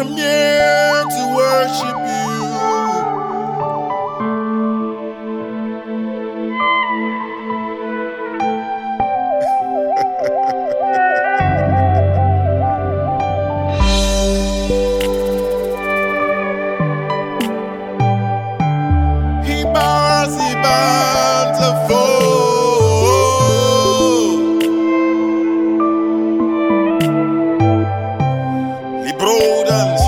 I'm here to worship you. He bars, he bands He